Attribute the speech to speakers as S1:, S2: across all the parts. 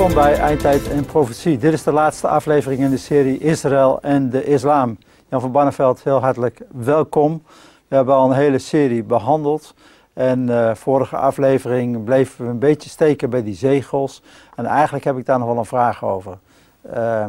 S1: Welkom bij Eindtijd en Profetie. Dit is de laatste aflevering in de serie Israël en de Islam. Jan van Banneveld, heel hartelijk welkom. We hebben al een hele serie behandeld. En uh, vorige aflevering bleven we een beetje steken bij die zegels. En eigenlijk heb ik daar nog wel een vraag over. Uh,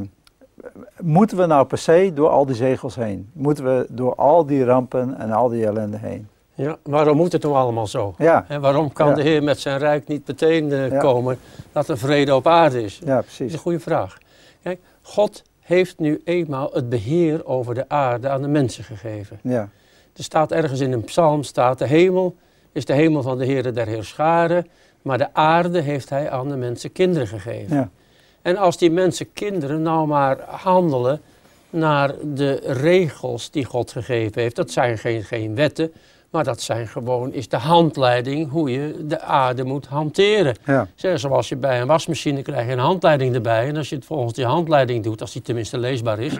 S1: moeten we nou per se door al die zegels heen? Moeten we door al die rampen en al die ellende heen?
S2: Ja, waarom moet het nou allemaal zo?
S1: Ja.
S2: En waarom kan
S1: Ja.
S2: de Heer met zijn rijk niet meteen eh,
S1: Ja.
S2: komen dat er vrede op aarde is?
S1: Ja,
S2: Dat is
S1: precies.
S2: een goede vraag. Kijk, God heeft nu eenmaal het beheer over de aarde aan de mensen gegeven.
S1: Ja,
S2: Er staat ergens in een psalm, staat de hemel is de hemel van de Heere der Heerscharen, maar de aarde heeft hij aan de mensen kinderen gegeven.
S1: ja,
S2: En als die mensen kinderen nou maar handelen naar de regels die God gegeven heeft, dat zijn geen, geen wetten, maar dat zijn gewoon, is de handleiding hoe je de aarde moet hanteren.
S1: ja,
S2: Zeg, zoals je bij een wasmachine krijgt je een handleiding erbij. En als je het volgens die handleiding doet, als die tenminste leesbaar is,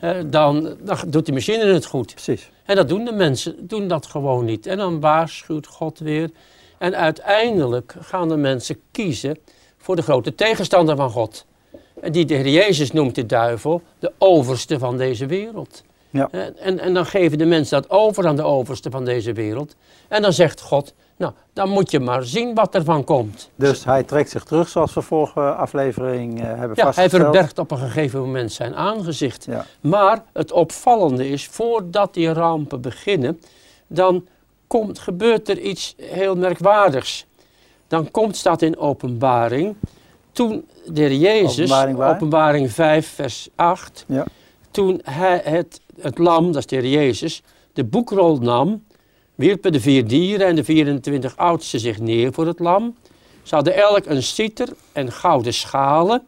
S2: eh, dan, dan doet die machine het goed.
S1: precies.
S2: En dat doen de mensen, doen dat gewoon niet. En dan waarschuwt God weer. En uiteindelijk gaan de mensen kiezen voor de grote tegenstander van God. En die de Heer Jezus noemt de duivel, de overste van deze wereld.
S1: Ja.
S2: En, en, dan geven de mensen dat over aan de overste van deze wereld. En dan zegt God, nou, dan moet je maar zien wat er van komt.
S1: Dus hij trekt zich terug zoals we vorige aflevering eh, hebben
S2: Ja, hij
S1: vastgesteld.
S2: verbergt op een gegeven moment zijn aangezicht.
S1: Ja,
S2: Maar het opvallende is, voordat die rampen beginnen, dan komt, gebeurt er iets heel merkwaardigs. Dan komt, staat in openbaring, toen de Heer Jezus,
S1: Openbaring
S2: openbaring 5 vers 8,
S1: ja,
S2: toen hij het, het lam, dat is de Heer Jezus, de boekrol nam, wierpen de vier dieren en de 24 oudsten zich neer voor het lam. Ze hadden elk een citer en gouden schalen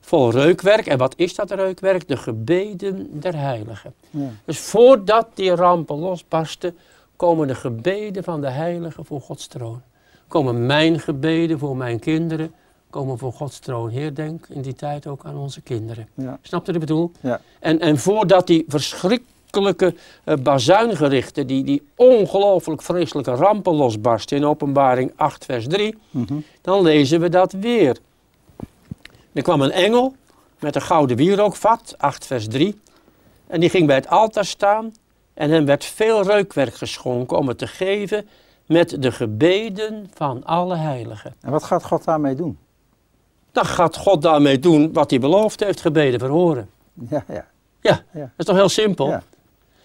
S2: vol reukwerk. En wat is dat reukwerk? De gebeden der heiligen.
S1: ja.
S2: Dus voordat die rampen losbarsten, komen de gebeden van de heiligen voor Gods troon. Komen mijn gebeden voor mijn kinderen, komen voor Gods troon. Heer, denk in die tijd ook aan onze kinderen.
S1: ja.
S2: Snap je wat ik bedoel?
S1: Ja.
S2: En, en voordat die verschrikkelijke uh, bazuingerichten, die, die ongelooflijk vreselijke rampen losbarsten in openbaring 8 vers 3,
S1: Mhm.
S2: dan lezen we dat weer. Er kwam een engel met een gouden wierookvat, 8 vers 3. En die ging bij het altaar staan en hem werd veel reukwerk geschonken om het te geven met de gebeden van alle heiligen.
S1: En wat gaat God daarmee doen?
S2: Dan gaat God daarmee doen wat hij beloofd heeft, gebeden verhoren.
S1: Ja, ja,
S2: Ja,
S1: Ja.
S2: dat is toch heel simpel?
S1: Ja.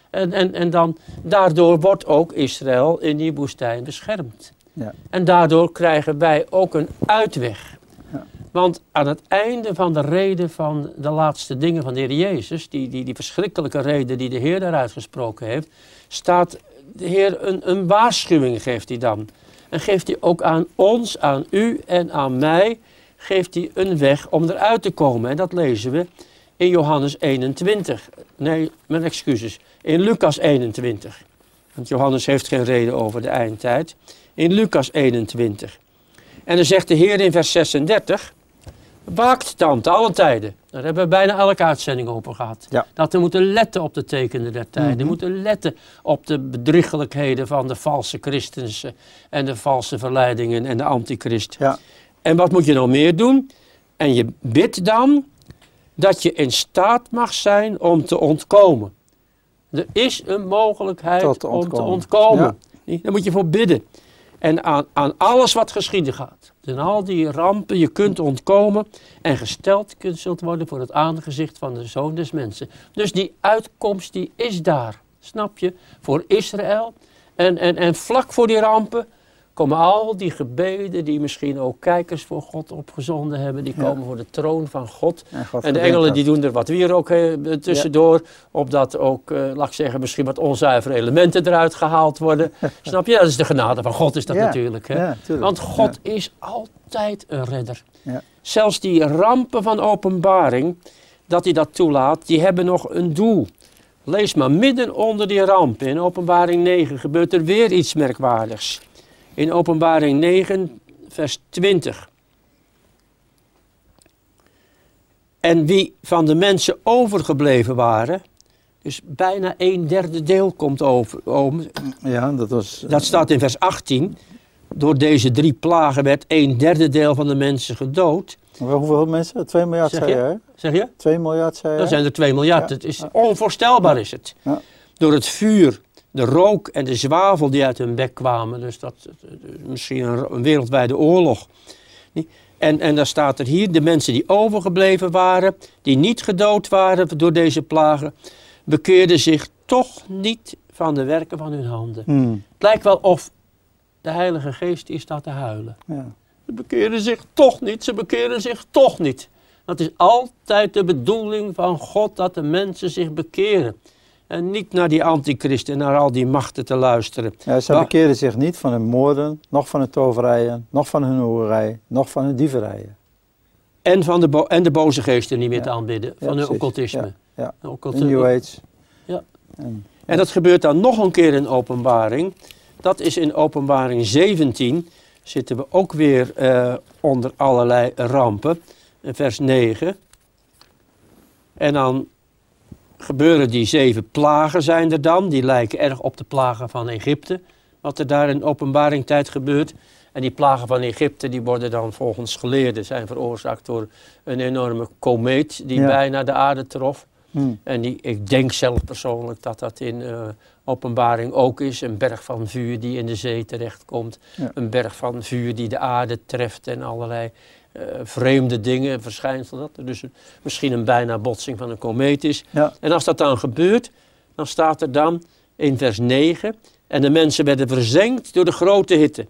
S2: En, en, en dan, daardoor wordt ook Israël in die woestijn beschermd.
S1: ja,
S2: En daardoor krijgen wij ook een uitweg.
S1: Ja.
S2: Want aan het einde van de reden van de laatste dingen van de Heer Jezus, die, die, die verschrikkelijke reden die de Heer daaruit gesproken heeft, staat de Heer een, een waarschuwing geeft hij dan. En geeft hij ook aan ons, aan u en aan mij, geeft hij een weg om eruit te komen. En dat lezen we in Johannes 21. Nee, mijn excuses. In Lucas 21. Want Johannes heeft geen reden over de eindtijd. In Lucas 21. En dan zegt de Heer in vers 36. Waakt dan te alle tijden. Daar hebben we bijna elke uitzending over gehad.
S1: Ja.
S2: Dat we moeten letten op de tekenen der tijden.
S1: Mhm.
S2: moeten letten op de bedriegelijkheden van de valse christenen en de valse verleidingen en de antichrist.
S1: ja,
S2: En wat moet je nog meer doen? En je bidt dan dat je in staat mag zijn om te ontkomen. Er is een mogelijkheid
S1: te
S2: om te
S1: ontkomen.
S2: ontkomen. Daar moet je voor bidden. En aan, aan alles wat geschieden gaat. En al die rampen, je kunt ontkomen en gesteld kunt, zult worden voor het aangezicht van de Zoon des Mensen. Dus die uitkomst die is daar, snap je, voor Israël. En, en, en vlak voor die rampen komen al die gebeden die misschien ook kijkers voor God opgezonden hebben, die
S1: Ja.
S2: komen voor de troon van God.
S1: en, God
S2: En de engelen
S1: dat.
S2: die doen er wat weer ook eh, tussendoor, opdat ook, eh, laat ik zeggen, misschien wat onzuivere elementen eruit gehaald worden. Snap je? Dat is de genade van God is dat
S1: Ja,
S2: natuurlijk. Hè? Want God is altijd een redder.
S1: Ja.
S2: Zelfs die rampen van openbaring, dat hij dat toelaat, die hebben nog een doel. Lees maar, midden onder die rampen, in openbaring 9, gebeurt er weer iets merkwaardigs. In openbaring 9, vers 20. En wie van de mensen overgebleven waren, dus bijna een derde deel komt over, om,
S1: Ja, dat was...
S2: dat staat in vers 18. door deze drie plagen werd een derde deel van de mensen gedood.
S1: Hoeveel mensen? 2 miljard
S2: Zeg
S1: zei
S2: je? Zeg je?
S1: 2 miljard zei je?
S2: Dan zijn er 2 miljard.
S1: Ja.
S2: Het is
S1: Ja.
S2: onvoorstelbaar is het.
S1: Ja.
S2: Door het vuur, de rook en de zwavel die uit hun bek kwamen. Dus dat misschien een, een wereldwijde oorlog. En, en dan staat er hier, de mensen die overgebleven waren, die niet gedood waren door deze plagen, bekeerden zich toch niet van de werken van hun handen.
S1: Hmm,
S2: Het lijkt wel of de Heilige Geest hier staat te huilen.
S1: ja.
S2: Ze bekeren zich toch niet, ze bekeren zich toch niet. Dat is altijd de bedoeling van God dat de mensen zich bekeren. En niet naar die antichristen en naar al die machten te luisteren.
S1: Ja, ze bekeerden zich niet van hun moorden, nog van hun toverijen, nog van hun hoerij, nog van hun dieverijen.
S2: En, van de, en de boze geesten niet meer
S1: Ja.
S2: te aanbidden.
S1: Ja,
S2: Van hun occultisme.
S1: Ja,
S2: occulte-
S1: New Age.
S2: Ja.
S1: En,
S2: En dat gebeurt dan nog een keer in openbaring. Dat is in openbaring 17. Zitten we ook weer eh, onder allerlei rampen. In vers 9. En dan gebeuren die zeven plagen zijn er dan. Die lijken erg op de plagen van Egypte. Wat er daar in openbaring tijd gebeurt. En die plagen van Egypte die worden dan volgens geleerden zijn veroorzaakt door een enorme komeet die
S1: Ja.
S2: bijna de aarde trof.
S1: hmm,
S2: En die, ik denk zelf persoonlijk dat dat in eh, openbaring ook is. Een berg van vuur die in de zee terechtkomt.
S1: Ja.
S2: Een berg van vuur die de aarde treft en allerlei vreemde dingen, verschijnselen. Dat er dus een- misschien een bijna botsing van een komeet is.
S1: ja.
S2: En als dat dan gebeurt, dan staat er dan in vers 9... En de mensen werden verzengd door de grote hitte.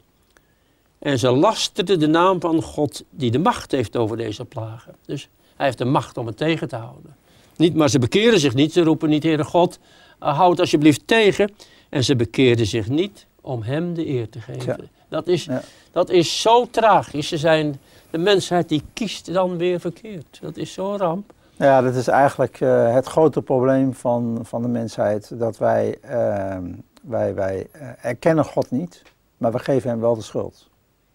S2: En ze lasterden de naam van God die de macht heeft over deze plagen. Dus hij heeft de macht om het tegen te houden. Niet, maar ze bekeren zich niet. Ze roepen niet, Heere God, uh, houd alsjeblieft tegen. En ze bekeerden zich niet om hem de eer te geven.
S1: Ja.
S2: Dat, is,
S1: Ja.
S2: dat is zo tragisch. Ze zijn, de mensheid die kiest dan weer verkeerd. Dat is zo'n ramp.
S1: Ja, dat is eigenlijk eh, het grote probleem van, van de mensheid. Dat wij, ehm, wij, wij eh, erkennen God niet, maar we geven hem wel de schuld.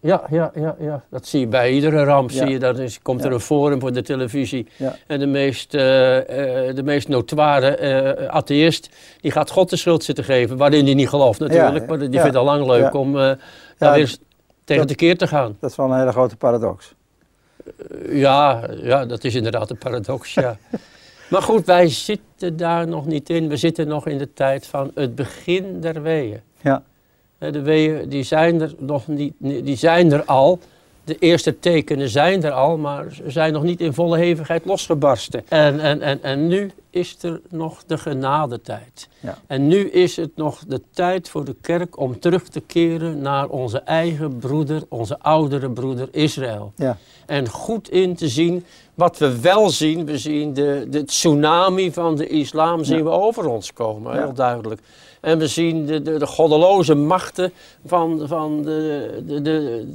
S2: Ja, ja, ja, ja. Dat zie je bij iedere ramp.
S1: Ja.
S2: Zie je, dat is, komt er een forum voor de televisie.
S1: Ja.
S2: En de meest, eh, de meest notoire eh, atheïst, die gaat God de schuld zitten geven. Waarin hij niet gelooft natuurlijk. Maar die vindt het al lang leuk om
S1: Ja,
S2: daar weer tegen de keer te gaan.
S1: Dat is wel een hele grote paradox.
S2: Eh, Ja, ja, dat is inderdaad een paradox, ja. maar goed, wij zitten daar nog niet in. We zitten nog in de tijd van het begin der weeën.
S1: Ja.
S2: De weeën die zijn er nog niet, die zijn er al. De eerste tekenen zijn er al, maar ze zijn nog niet in volle hevigheid losgebarsten. En, en, en, en nu is er nog de genadetijd.
S1: Ja.
S2: En nu is het nog de tijd voor de kerk om terug te keren naar onze eigen broeder, onze oudere broeder Israël.
S1: Ja.
S2: En goed in te zien wat we wel zien. We zien de, de tsunami van de islam zien
S1: Ja.
S2: we over ons komen, heel duidelijk. En we zien de, de, de goddeloze machten van, van de, de, de,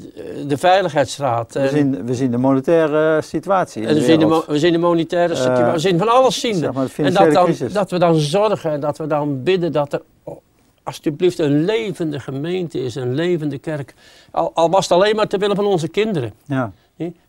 S2: de Veiligheidsraad.
S1: We
S2: En-
S1: zien, we zien de monetaire situatie in
S2: en we zien de, we zien de monetaire
S1: Eh,
S2: situatie, we zien van alles zien.
S1: Zeg maar
S2: en dat, dan, dat we dan zorgen en dat we dan bidden dat er oh, alsjeblieft een levende gemeente is, een levende kerk. Al, al was het alleen maar te willen van onze kinderen.
S1: Ja.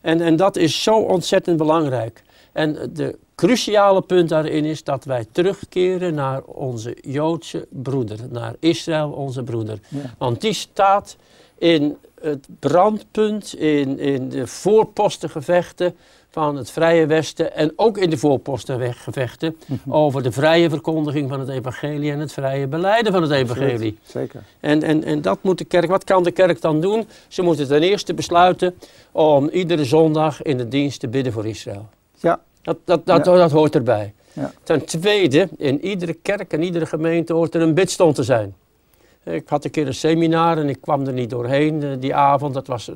S2: En, en dat is zo ontzettend belangrijk. En de cruciale punt daarin is dat wij terugkeren naar onze Joodse broeder, naar Israël, onze broeder.
S1: Ja.
S2: Want die staat in het brandpunt, in, in de voorpostengevechten van het Vrije Westen en ook in de voorpostengevechten over de vrije verkondiging van het evangelie en het vrije beleiden van het evangelie.
S1: Zeker.
S2: En, en, en dat moet de kerk, wat kan de kerk dan doen? Ze moeten ten eerste besluiten om iedere zondag in de dienst te bidden voor Israël.
S1: Ja.
S2: Dat, dat, dat,
S1: Ja.
S2: dat hoort erbij.
S1: Ja.
S2: Ten tweede, in iedere kerk en iedere gemeente hoort er een bidstond te zijn. Ik had een keer een seminar en ik kwam er niet doorheen eh, die avond. Dat was eh,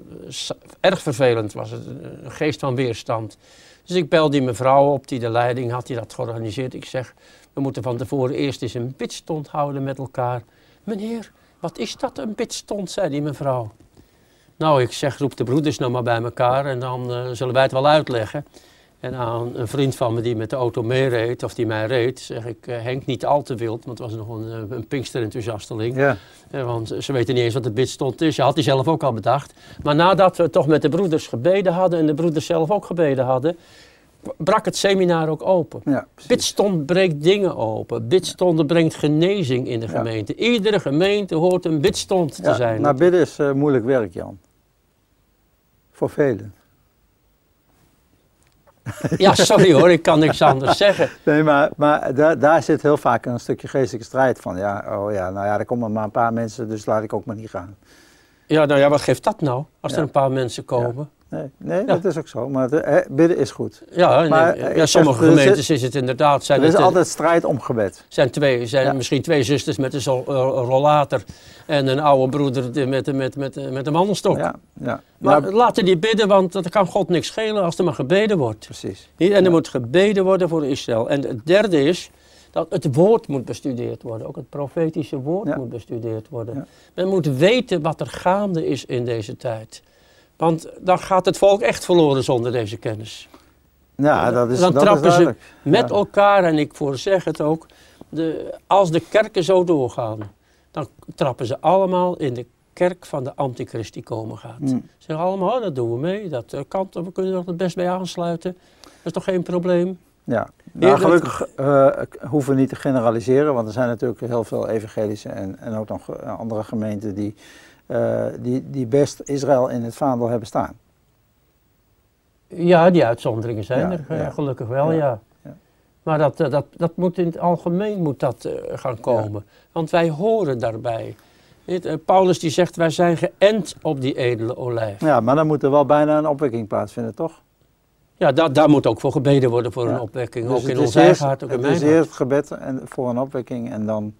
S2: erg vervelend, was het een geest van weerstand. Dus ik belde die mevrouw op die de leiding had, die dat georganiseerd. Ik zeg, we moeten van tevoren eerst eens een bidstond houden met elkaar. Meneer, wat is dat een bidstond, zei die mevrouw. Nou, ik zeg, roep de broeders nou maar bij elkaar en dan eh, zullen wij het wel uitleggen. En aan een vriend van me die met de auto meereed, of die mij reed, zeg ik, eh, Henk niet al te wild, want het was nog een, eh, een pinkster-enthousiasteling.
S1: Ja.
S2: Eh, Want ze weten niet eens wat de bidstond is. Je had die zelf ook al bedacht. Maar nadat we toch met de broeders gebeden hadden en de broeders zelf ook gebeden hadden, brak het seminar ook open.
S1: Ja.
S2: Bidstond breekt dingen open. Bidstond brengt genezing in de
S1: Ja.
S2: gemeente. Iedere gemeente hoort een bidstond te
S1: Ja,
S2: zijn.
S1: nou, bidden is moeilijk werk, Jan. Voor velen.
S2: Ja, sorry hoor, ik kan niks anders zeggen.
S1: Nee, maar, maar daar, daar zit heel vaak een stukje geestelijke strijd van. Ja, oh ja, nou ja, er komen maar een paar mensen, dus laat ik ook maar niet gaan.
S2: Ja, nou ja, wat geeft dat nou? Als
S1: Ja.
S2: er een paar mensen komen.
S1: Nee, nee dat is ook zo. Maar de- hè, bidden is goed.
S2: Ja, nee,
S1: Maar,
S2: ja,
S1: eh,
S2: sommige gemeentes is het inderdaad. Zijn
S1: Er is
S2: het, eh,
S1: altijd strijd om gebed.
S2: zijn, twee, zijn
S1: Ja.
S2: misschien twee zusters met een eh, rollator en een oude broeder met, met, met, met een wandelstok.
S1: Ja, ja.
S2: Maar
S1: Nou,
S2: laten die bidden, want dat kan God niks schelen als er maar gebeden wordt.
S1: precies.
S2: En er moet gebeden worden voor Israël. En het derde is dat het woord moet bestudeerd worden. Ook het profetische woord
S1: Ja.
S2: moet bestudeerd worden.
S1: Ja.
S2: Men moet weten wat er gaande is in deze tijd. Want dan gaat het volk echt verloren zonder deze kennis.
S1: Ja, dat is,
S2: dan
S1: dat is
S2: trappen ze met
S1: Ja.
S2: elkaar, en ik voorzeg het ook, de, als de kerken zo doorgaan, dan trappen ze allemaal in de kerk van de antichrist die komen gaat.
S1: Mm.
S2: Ze zeggen allemaal, oh, dat doen we mee, dat eh, kan, we kunnen er het best bij aansluiten. Dat is toch geen probleem?
S1: Ja, nou, gelukkig eh, hoeven we niet te generaliseren, want er zijn natuurlijk heel veel evangelische en, en ook nog eh, andere gemeenten die, eh, die, die best Israël in het vaandel hebben staan.
S2: Ja, die uitzonderingen zijn
S1: Ja,
S2: er eh,
S1: ja.
S2: gelukkig wel,
S1: Ja,
S2: ja. Maar dat, eh, dat, dat moet in het algemeen moet dat, gaan komen. Want wij horen daarbij. Paulus die zegt, wij zijn geënt op die edele olijf.
S1: Ja, maar dan moet er wel bijna een opwekking plaatsvinden, toch?
S2: Ja, da daar moet ook voor gebeden worden voor een opwekking.
S1: Dus
S2: ook in ons eigen hart, ook in
S1: Het
S2: mijn
S1: is eerst gebed en, voor een opwekking en dan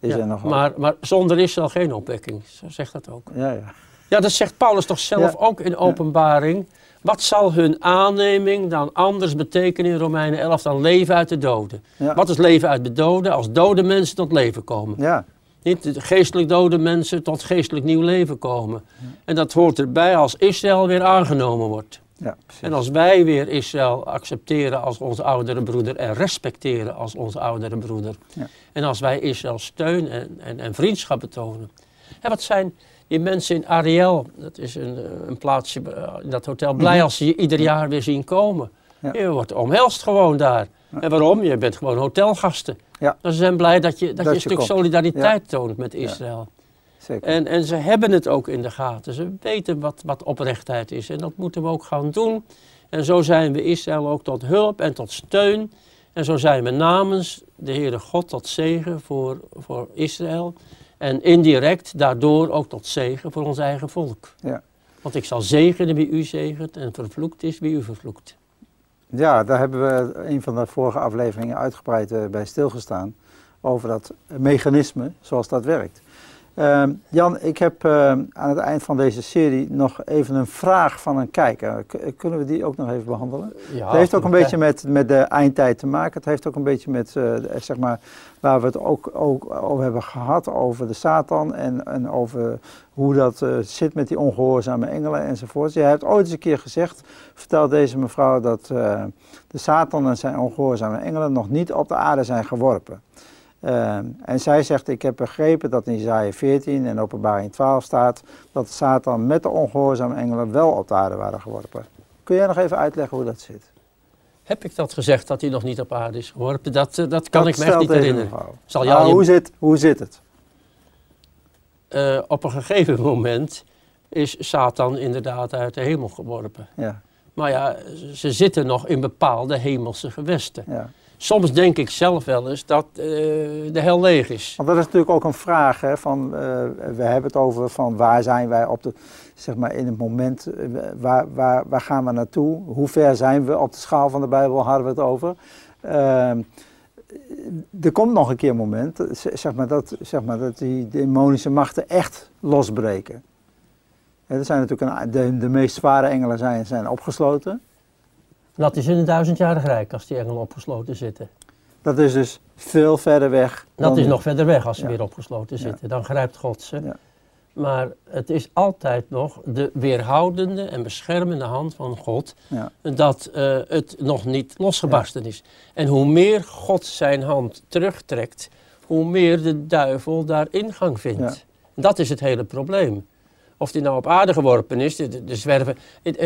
S1: nog
S2: maar, maar zonder Israël geen opwekking, zo zegt dat ook.
S1: Ja, ja.
S2: Ja, dat zegt Paulus toch zelf ook in openbaring. Wat zal hun aanneming dan anders betekenen in Romeinen 11 dan leven uit de doden?
S1: Ja.
S2: Wat is leven uit de doden? Als dode mensen tot leven komen.
S1: Ja,
S2: Niet geestelijk dode mensen tot geestelijk nieuw leven komen. En dat hoort erbij als Israël weer aangenomen wordt.
S1: Ja.
S2: En als wij weer Israël accepteren als onze oudere broeder en respecteren als onze oudere broeder.
S1: Ja.
S2: En als wij Israël steun en, en, en vriendschap betonen. En wat zijn die mensen in Ariel, dat is een, eh, een plaatsje eh, in dat hotel, blij als ze je ieder jaar weer zien komen.
S1: Mhm. Ja.
S2: Je wordt omhelst gewoon daar. En waarom? Je bent gewoon hotelgasten.
S1: Ja.
S2: Dus ze zijn blij dat je, dat
S1: Dat
S2: je een stuk
S1: komt.
S2: solidariteit toont met Israël.
S1: Zeker.
S2: En, en ze hebben het ook in de gaten. Ze weten wat, wat oprechtheid is. En dat moeten we ook gaan doen. En zo zijn we Israël ook tot hulp en tot steun. En zo zijn we namens de Heere God tot zegen voor, voor Israël. En indirect daardoor ook tot zegen voor ons eigen volk.
S1: Ja.
S2: Want ik zal zegenen wie u zegent en vervloekt is wie u vervloekt.
S1: Ja, daar hebben we een van de vorige afleveringen uitgebreid eh, bij stilgestaan. Over dat mechanisme, zoals dat werkt. Ehm, Jan, ik heb eh, aan het eind van deze serie nog even een vraag van een kijker. K- kunnen we die ook nog even behandelen?
S2: Ja,
S1: het heeft ook een beetje met, met de eindtijd te maken. Het heeft ook een beetje met, eh, de- zeg maar, waar we het ook, ook over hebben gehad, over de Satan en, en over hoe dat eh, zit met die ongehoorzame engelen enzovoort. Je hebt ooit eens een keer gezegd, vertelt deze mevrouw, dat eh, de Satan en zijn ongehoorzame engelen nog niet op de aarde zijn geworpen. Eh, en zij zegt, ik heb begrepen dat in Isaiah 14 en openbaring 12 staat dat Satan met de ongehoorzame engelen wel op de aarde waren geworpen. Kun jij nog even uitleggen hoe dat zit?
S2: Heb ik dat gezegd dat hij nog niet op aarde is geworpen? Dat, eh, dat kan
S1: Dat
S2: ik me echt niet herinneren. Zal je-
S1: hoe, zit, hoe zit het?
S2: Eh, op een gegeven moment is Satan inderdaad uit de hemel geworpen.
S1: Ja,
S2: Maar ja, ze zitten nog in bepaalde hemelse gewesten.
S1: ja.
S2: Soms denk ik zelf wel eens dat eh, de hel leeg is.
S1: Want dat is natuurlijk ook een vraag. Hè, van, eh, we hebben het over van waar zijn wij op de, zeg maar in het moment, eh, waar, waar, waar gaan we naartoe? Hoe ver zijn we op de schaal van de Bijbel, hadden we het over. Ehm, er komt nog een keer een moment, zeg maar, dat, zeg maar, dat die demonische machten echt losbreken. Hè, er zijn natuurlijk de, de meest zware engelen zijn, zijn opgesloten.
S2: Dat is in een duizendjarig rijk als die engelen opgesloten zitten.
S1: Dat is dus veel verder weg.
S2: Dat
S1: dan
S2: is nog verder weg als ze
S1: Ja.
S2: weer opgesloten
S1: Ja.
S2: zitten. Dan grijpt God ze.
S1: Ja.
S2: Maar het is altijd nog de weerhoudende en beschermende hand van God dat eh, het nog niet losgebarsten is. En hoe meer God zijn hand terugtrekt, hoe meer de duivel daar ingang vindt. Dat is het hele probleem. Of die nou op aarde geworpen is, er zwerven,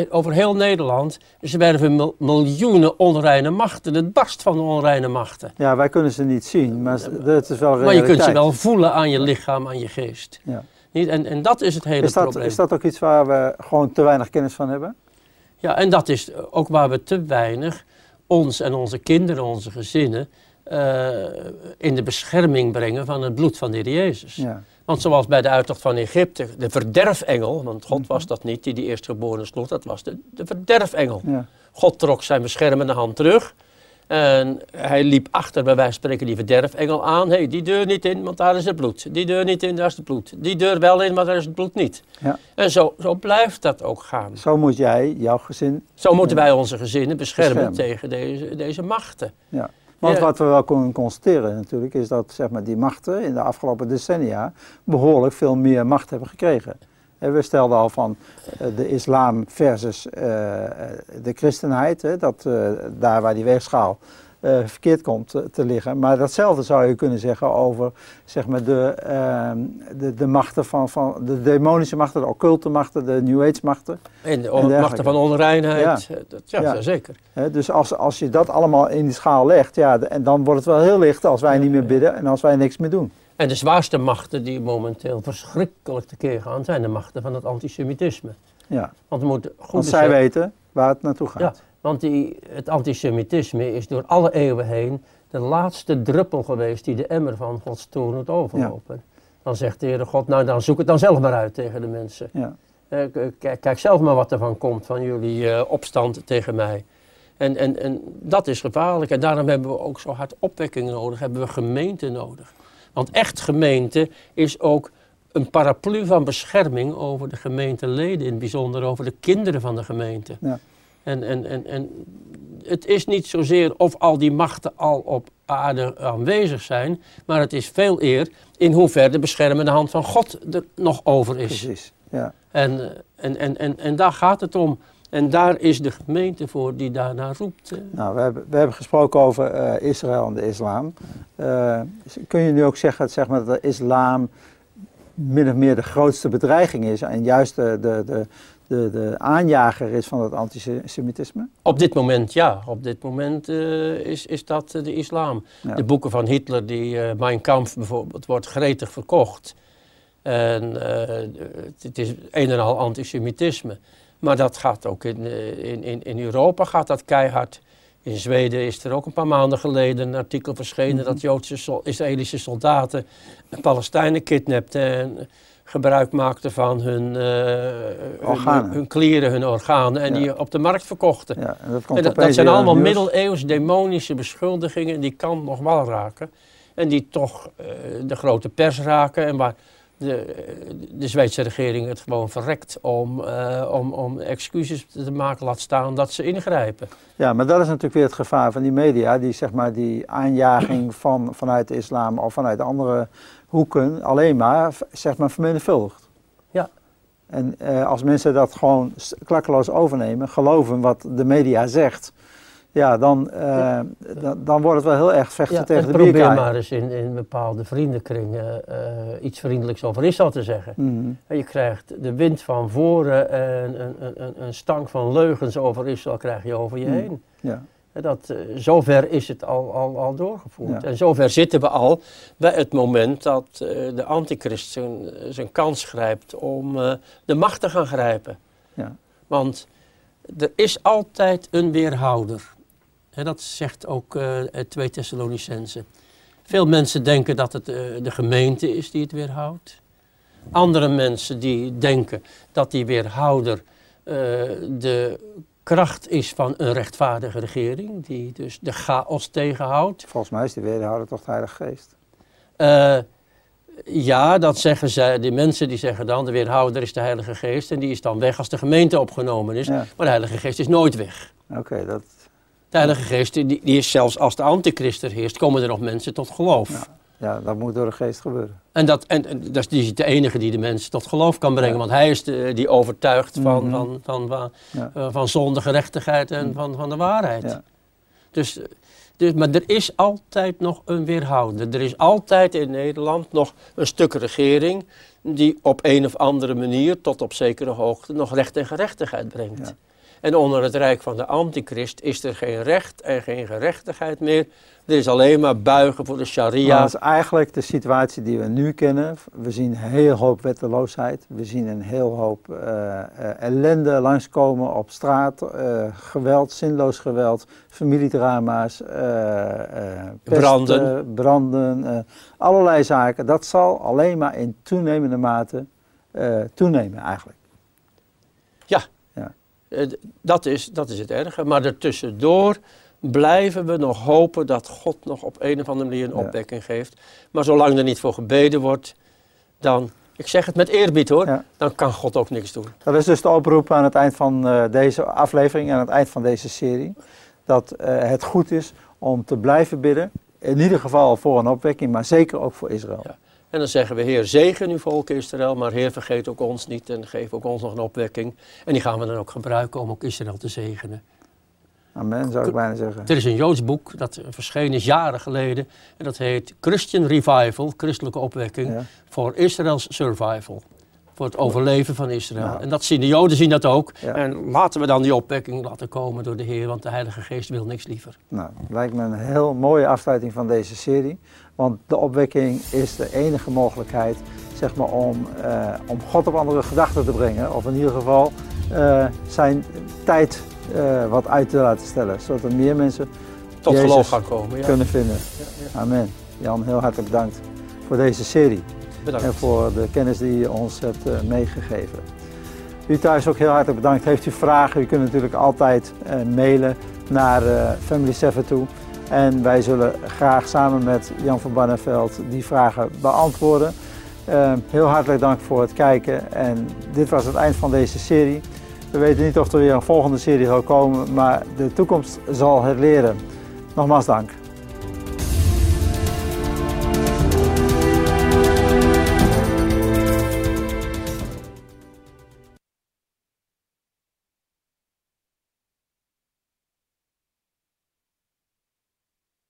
S2: over heel Nederland zwerven miljoenen onreine machten. Het barst van onreine machten.
S1: Ja, wij kunnen ze niet zien, maar het is wel realiteit.
S2: Maar je kunt ze wel voelen aan je lichaam, aan je geest.
S1: Ja.
S2: Niet? En, en dat is het hele
S1: is dat,
S2: probleem.
S1: Is dat ook iets waar we gewoon te weinig kennis van hebben?
S2: Ja, en dat is ook waar we te weinig ons en onze kinderen, onze gezinnen, uh, in de bescherming brengen van het bloed van de Heer Jezus.
S1: Ja.
S2: Want zoals bij de uittocht van Egypte, de verderfengel, want God was dat niet die die eerstgeborene sloeg, dat was de, de verderfengel.
S1: Ja.
S2: God trok zijn beschermende hand terug en hij liep achter, bij wijze van spreken, die verderfengel aan. Hé, hey, die deur niet in, want daar is het bloed. Die deur niet in, daar is het bloed. Die deur wel in, maar daar is het bloed niet.
S1: Ja.
S2: En zo, zo blijft dat ook gaan.
S1: Zo moet jij, jouw gezin...
S2: Zo moeten wij onze gezinnen beschermen, tegen deze, deze machten.
S1: Ja. Want wat we wel kunnen constateren natuurlijk, is dat zeg maar, die machten in de afgelopen decennia behoorlijk veel meer macht hebben gekregen. We stelden al van eh, de islam versus uh, de christenheid, hè, dat daar waar die weegschaal uh, verkeerd komt te, te, liggen. Maar datzelfde zou je kunnen zeggen over zeg maar, de, uh, de, de machten van, van de demonische machten, de occulte machten, de New Age machten.
S2: En de en machten van onreinheid, ja, dat, ja, ja. zeker.
S1: He, dus als, als je dat allemaal in die schaal legt, ja, en dan wordt het wel heel licht als wij niet meer bidden en als wij niks meer doen.
S2: En de zwaarste machten die momenteel verschrikkelijk tekeer gaan, zijn de machten van het antisemitisme.
S1: Ja.
S2: Want, we moeten goed
S1: Want zij weten waar het naartoe gaat.
S2: Want die, het antisemitisme is door alle eeuwen heen de laatste druppel geweest die de emmer van Gods toorn moet overlopen. Ja. Dan zegt de Heere God, nou dan zoek het dan zelf maar uit tegen de mensen.
S1: Ja.
S2: Uh, kijk, kijk, zelf maar wat er van komt van jullie uh, opstand tegen mij. En, en, en dat is gevaarlijk. En daarom hebben we ook zo hard opwekking nodig, hebben we gemeente nodig. Want echt gemeente is ook een paraplu van bescherming over de gemeenteleden, in het bijzonder over de kinderen van de gemeente.
S1: Ja.
S2: En, en, en, en het is niet zozeer of al die machten al op aarde aanwezig zijn, maar het is veel eer in hoeverre de beschermende hand van God er nog over is.
S1: Precies, ja.
S2: En, en, en, en, en daar gaat het om. En daar is de gemeente voor die daarnaar roept.
S1: Nou, we hebben, we hebben gesproken over uh, Israël en de islam. Uh, kun je nu ook zeggen, zeg maar, dat de islam min of meer de grootste bedreiging is en juist de, de, de, de, de aanjager is van het antisemitisme?
S2: Op dit moment ja. Op dit moment uh, is, is dat de islam.
S1: Ja.
S2: De boeken van Hitler, die uh, Mein Kampf bijvoorbeeld, wordt gretig verkocht. En uh, het is een en al antisemitisme. Maar dat gaat ook in, in, in, Europa gaat dat keihard. In Zweden is er ook een paar maanden geleden een artikel verschenen mm -hmm. dat Joodse Israëlische soldaten Palestijnen kidnapten en gebruik maakten van hun, uh, hun, hun, klieren, hun organen en ja. die op de markt verkochten.
S1: Ja, en dat, komt
S2: en dat, dat zijn allemaal middeleeuws demonische beschuldigingen die kan nog wel raken. En die toch uh, de grote pers raken en waar de, de Zweedse regering het gewoon verrekt om, uh, om, om excuses te maken, laat staan dat ze ingrijpen.
S1: Ja, maar dat is natuurlijk weer het gevaar van die media, die zeg maar die aanjaging van, vanuit de islam of vanuit andere hoeken alleen maar, zeg maar, vermenigvuldigt.
S2: Ja.
S1: En uh, als mensen dat gewoon klakkeloos overnemen, geloven wat de media zegt, ja, dan, uh, ja. dan, dan wordt het wel heel erg vechten
S2: ja,
S1: tegen de
S2: probeer
S1: bierkaai.
S2: maar eens in, in bepaalde vriendenkringen uh, iets vriendelijks over Israël te zeggen.
S1: Mm
S2: en je krijgt de wind van voren en een, een, een stank van leugens over Israël krijg je over je
S1: mm.
S2: heen.
S1: Ja.
S2: Dat, uh, zover is het al, al, al doorgevoerd.
S1: Ja.
S2: En zover zitten we al bij het moment dat de antichrist zijn, zijn kans grijpt om de macht te gaan grijpen.
S1: Ja.
S2: Want er is altijd een weerhouder. Dat zegt ook uh, 2 Thessalonicense. Veel mensen denken dat het uh, de gemeente is die het weerhoudt. Andere mensen die denken dat die weerhouder uh, de kracht is van een rechtvaardige regering, die dus de chaos tegenhoudt.
S1: Volgens mij is die weerhouder toch de Heilige Geest?
S2: Uh, ja, dat zeggen zij, die mensen die zeggen dan, de weerhouder is de Heilige Geest en die is dan weg als de gemeente opgenomen is.
S1: Ja.
S2: Maar de Heilige Geest is nooit weg.
S1: Oké, okay, dat...
S2: De Heilige Geest, die, die is zelfs als de antichrist er heerst, komen er nog mensen tot geloof.
S1: Ja, ja dat moet door de geest gebeuren.
S2: En, dat, en, en dat is die, de enige die de mensen tot geloof kan brengen, ja. want hij is de, die overtuigt van,
S1: Mhm.
S2: van, van, van,
S1: Ja.
S2: uh, van zonde, gerechtigheid en
S1: Mhm.
S2: van, van de waarheid. Dus, dus, maar er is altijd nog een weerhouder. Er is altijd in Nederland nog een stuk regering die op een of andere manier tot op zekere hoogte nog recht en gerechtigheid brengt. En onder het rijk van de antichrist is er geen recht en geen gerechtigheid meer. Er is alleen maar buigen voor de sharia.
S1: Dat is eigenlijk de situatie die we nu kennen. We zien een heel hoop wetteloosheid. We zien een heel hoop eh, ellende langskomen op straat. eh, geweld, zinloos geweld, familiedrama's,
S2: Branden.
S1: branden allerlei zaken. Dat zal alleen maar in toenemende mate toenemen eigenlijk.
S2: Ja, dat, is, dat is het erge. Maar ertussendoor blijven we nog hopen dat God nog op een of andere manier een
S1: Ja.
S2: opwekking geeft. Maar zolang er niet voor gebeden wordt, dan, ik zeg het met eerbied hoor,
S1: Ja.
S2: dan kan God ook niks doen.
S1: Dat is dus de oproep aan het eind van eh, deze aflevering, aan het eind van deze serie. Dat eh, het goed is om te blijven bidden. In ieder geval voor een opwekking, maar zeker ook voor Israël.
S2: Ja. En dan zeggen we, Heer, zegen uw volk Israël, maar Heer, vergeet ook ons niet en geef ook ons nog een opwekking. En die gaan we dan ook gebruiken om ook Israël te zegenen.
S1: Amen, zou ik bijna zeggen.
S2: Er is een Joods boek dat verschenen is jaren geleden. En dat heet Christian Revival, christelijke opwekking,
S1: Ja.
S2: voor Israël's survival. Voor het overleven van Israël.
S1: Ja.
S2: En dat zien de Joden zien dat ook.
S1: Ja.
S2: En laten we dan die opwekking laten komen door de Heer, want de Heilige Geest wil niks liever.
S1: Nou, lijkt me een heel mooie afsluiting van deze serie. Want de opwekking is de enige mogelijkheid zeg maar, om, eh, om God op andere gedachten te brengen. Of in ieder geval eh, zijn tijd eh, wat uit te laten stellen. Zodat er meer mensen
S2: Tot
S1: Jezus
S2: geloof gaan komen. Ja.
S1: kunnen vinden. Amen. Jan, heel hartelijk bedankt voor deze serie. En voor de kennis die je ons hebt eh, meegegeven. U thuis ook heel hartelijk bedankt. Heeft u vragen, u kunt natuurlijk altijd eh, mailen naar eh, Family 7 toe. En wij zullen graag samen met Jan van Barneveld die vragen beantwoorden. Heel hartelijk dank voor het kijken. En dit was het eind van deze serie. We weten niet of er weer een volgende serie zal komen, maar de toekomst zal het leren. Nogmaals dank.